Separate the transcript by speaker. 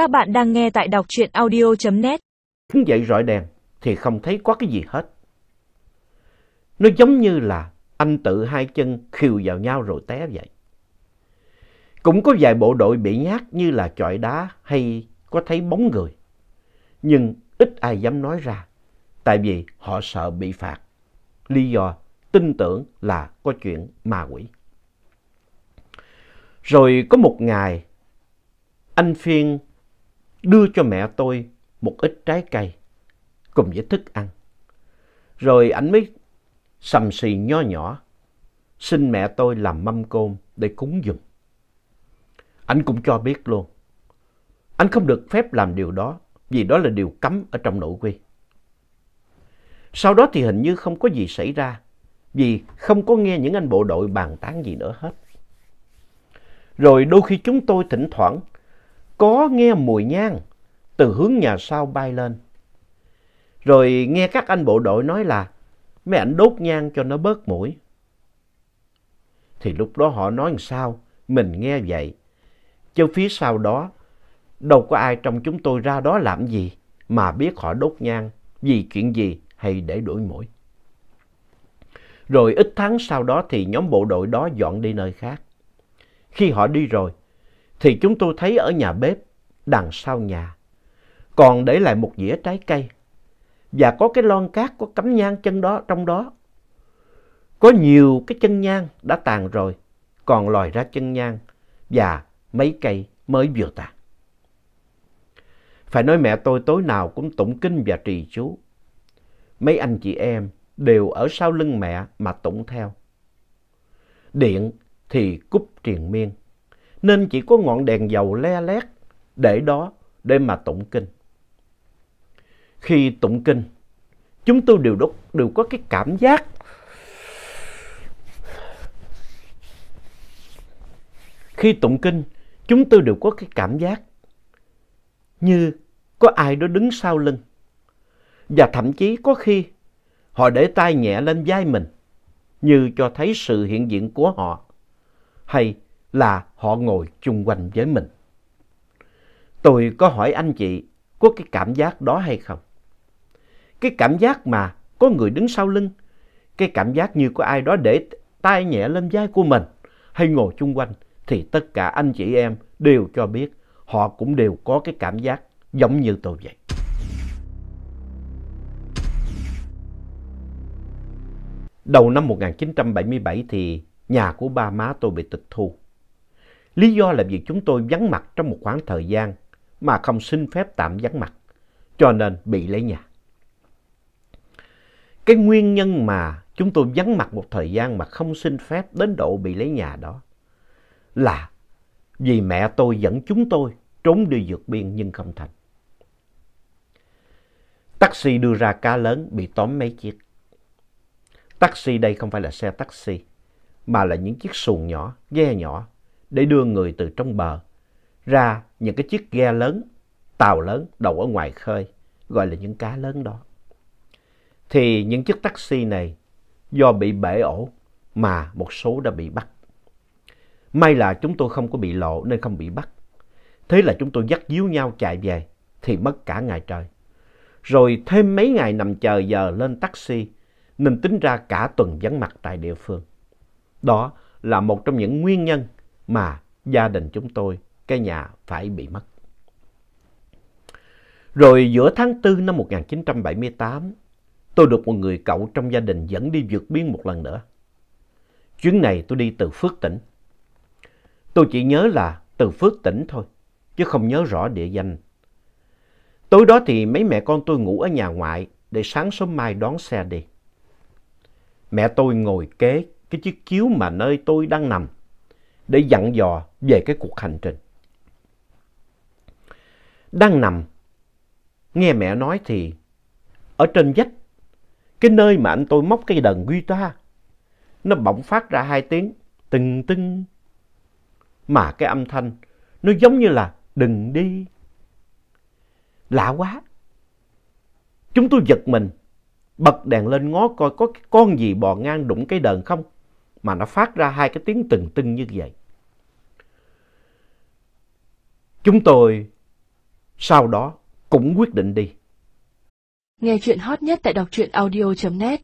Speaker 1: Các bạn đang nghe tại đọc truyện audio.net.
Speaker 2: Đứng dậy rọi đèn thì không thấy có cái gì hết. Nó giống như là anh tự hai chân khiều vào nhau rồi té vậy. Cũng có vài bộ đội bị nhát như là chọi đá hay có thấy bóng người. Nhưng ít ai dám nói ra, tại vì họ sợ bị phạt. Lý do tin tưởng là có chuyện ma quỷ. Rồi có một ngày, anh Phiên đưa cho mẹ tôi một ít trái cây cùng với thức ăn. Rồi anh mới sầm xì nho nhỏ, xin mẹ tôi làm mâm cơm để cúng dùm. Anh cũng cho biết luôn, anh không được phép làm điều đó vì đó là điều cấm ở trong nội quy. Sau đó thì hình như không có gì xảy ra vì không có nghe những anh bộ đội bàn tán gì nữa hết. Rồi đôi khi chúng tôi thỉnh thoảng có nghe mùi nhang từ hướng nhà sau bay lên. Rồi nghe các anh bộ đội nói là mấy ảnh đốt nhang cho nó bớt mũi. Thì lúc đó họ nói làm sao, mình nghe vậy. Chứ phía sau đó, đâu có ai trong chúng tôi ra đó làm gì mà biết họ đốt nhang vì chuyện gì hay để đuổi mũi. Rồi ít tháng sau đó thì nhóm bộ đội đó dọn đi nơi khác. Khi họ đi rồi, thì chúng tôi thấy ở nhà bếp, đằng sau nhà, còn để lại một dĩa trái cây. Và có cái lon cát có cắm nhang chân đó trong đó. Có nhiều cái chân nhang đã tàn rồi, còn lòi ra chân nhang và mấy cây mới vừa tàn. Phải nói mẹ tôi tối nào cũng tụng kinh và trì chú. Mấy anh chị em đều ở sau lưng mẹ mà tụng theo. Điện thì cúp triền miên, nên chỉ có ngọn đèn dầu le lét để đó để mà tụng kinh. Khi tụng kinh, chúng tôi đều, đúc đều có cái cảm giác Khi tụng kinh, chúng tôi đều có cái cảm giác như có ai đó đứng sau lưng. Và thậm chí có khi họ để tay nhẹ lên vai mình như cho thấy sự hiện diện của họ hay là họ ngồi chung quanh với mình. Tôi có hỏi anh chị có cái cảm giác đó hay không? Cái cảm giác mà có người đứng sau lưng, cái cảm giác như có ai đó để tay nhẹ lên vai của mình hay ngồi chung quanh thì tất cả anh chị em đều cho biết họ cũng đều có cái cảm giác giống như tôi vậy. Đầu năm 1977 thì nhà của ba má tôi bị tịch thu. Lý do là vì chúng tôi vắng mặt trong một khoảng thời gian mà không xin phép tạm vắng mặt, cho nên bị lấy nhà. Cái nguyên nhân mà chúng tôi vắng mặt một thời gian mà không xin phép đến độ bị lấy nhà đó là vì mẹ tôi dẫn chúng tôi trốn đi vượt biên nhưng không thành. Taxi đưa ra cá lớn bị tóm mấy chiếc. Taxi đây không phải là xe taxi, mà là những chiếc xuồng nhỏ, ghe nhỏ để đưa người từ trong bờ ra những cái chiếc ghe lớn, tàu lớn đậu ở ngoài khơi, gọi là những cá lớn đó. Thì những chiếc taxi này do bị bể ổ mà một số đã bị bắt. May là chúng tôi không có bị lộ nên không bị bắt. Thế là chúng tôi dắt díu nhau chạy về thì mất cả ngày trời. Rồi thêm mấy ngày nằm chờ giờ lên taxi nên tính ra cả tuần vắng mặt tại địa phương. Đó là một trong những nguyên nhân mà gia đình chúng tôi, cái nhà phải bị mất. Rồi giữa tháng 4 năm 1978, tôi được một người cậu trong gia đình dẫn đi vượt biên một lần nữa. Chuyến này tôi đi từ Phước Tỉnh. Tôi chỉ nhớ là từ Phước Tỉnh thôi, chứ không nhớ rõ địa danh. Tối đó thì mấy mẹ con tôi ngủ ở nhà ngoại để sáng sớm mai đón xe đi. Mẹ tôi ngồi kế cái chiếc chiếu mà nơi tôi đang nằm để dặn dò về cái cuộc hành trình. Đang nằm, nghe mẹ nói thì ở trên vách, cái nơi mà anh tôi móc cây đờn guitar, nó bỗng phát ra hai tiếng tưng tưng. Mà cái âm thanh nó giống như là đừng đi. Lạ quá. Chúng tôi giật mình, bật đèn lên ngó coi có cái con gì bò ngang đụng cái đờn không, mà nó phát ra hai cái tiếng từng tưng như vậy. Chúng tôi sau đó cũng quyết định đi.
Speaker 3: Nghe chuyện hot nhất tại đọc truyện audio.net